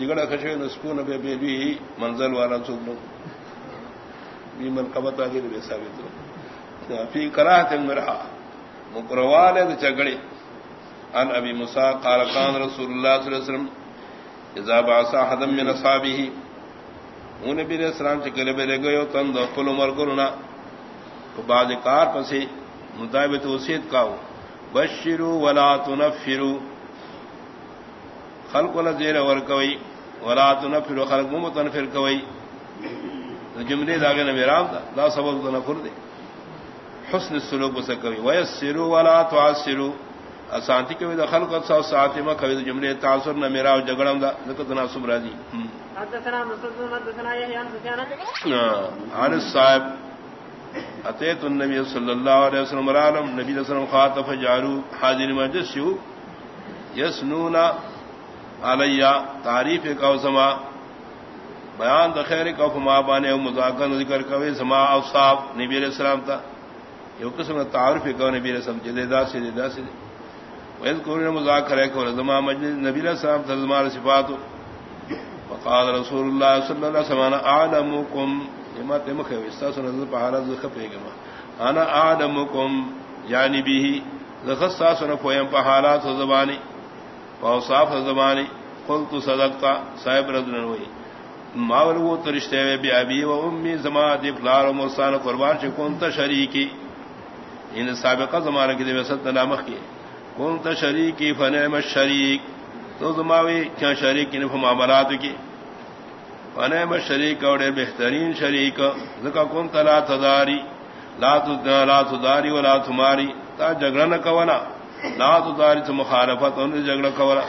جگڑا خشے نسکون بے بے بھی منزل والا سکھ بھی من قبط آگے بے ثابت فی کراہ تم مرا مکروال چگڑے۔ ان ابی مسا قال قان رسول اللہ صلی اللہ علیہ وسلم، اذا بعثا حدم من اصحابه ان نبی علیہ السلام چکلے بے لے گئے تن دو کل عمر کرنا تو بعد کار پسے مطابق وسیت کاو بشروا ولا تنفروا خلق ولا زیر ور کوي ولا تنفر خلق متنفر کوي جملے داغے نہ میرام دا لا سبب تنفر دے. حسن السلوک وس کوي ويسروا ولا تعسروا اسانتی کوي د خلق او ساعت ما کوي جملے تاثر نہ میرا جگڑم دا نک تناسب راضی حدثنا مسدد حدثنا يحيى عن سفيان عن الصائب اتيت النبي صلى الله عليه وسلم رالم نبی صلی اللہ علیہ وسلم خاطف جارو حاضر مجلس شو یسنون علیہ تعریف کو سما بیان د خیر کو فما بانے مذاکر ذکر کوي سما او صاحب نبی علیہ السلام تا، یو قسم تعارف کو نبی علیہ السلام جے دا سے دا سے۔ ویل کو نے مذاکر ہے کو زما مجلس نبی علیہ السلام ترجمہ صفات وقال رسول اللہ صلی اللہ علیہ وسلم اعلمکم ما تم کہ استاس نظر پہاڑا ز خپے گما انا اعلمکم یعنی به لخصاص نہ پویم پہاڑا تو زبانی۔ صاف زمانی قلت صدقتا، صاحب ردن ہوئی ماول وہ تو رشتے میں بھی ابھی و امی زما دی فلار و مرسان قربان سے کون تا شریکی. ان سابقہ زمانہ کی دی وسط نامخ کی. کون تا شریکی فنعم شریک تو زماوی کیا شریک ان معاملات کی. فنعم شریک اور بہترین شریک. ذکا کون تا لا تداری. لا تداری و لا تماری. تا جگڑا نہ کونا لا تو داری تو مخالفت ان جگڑا کورا۔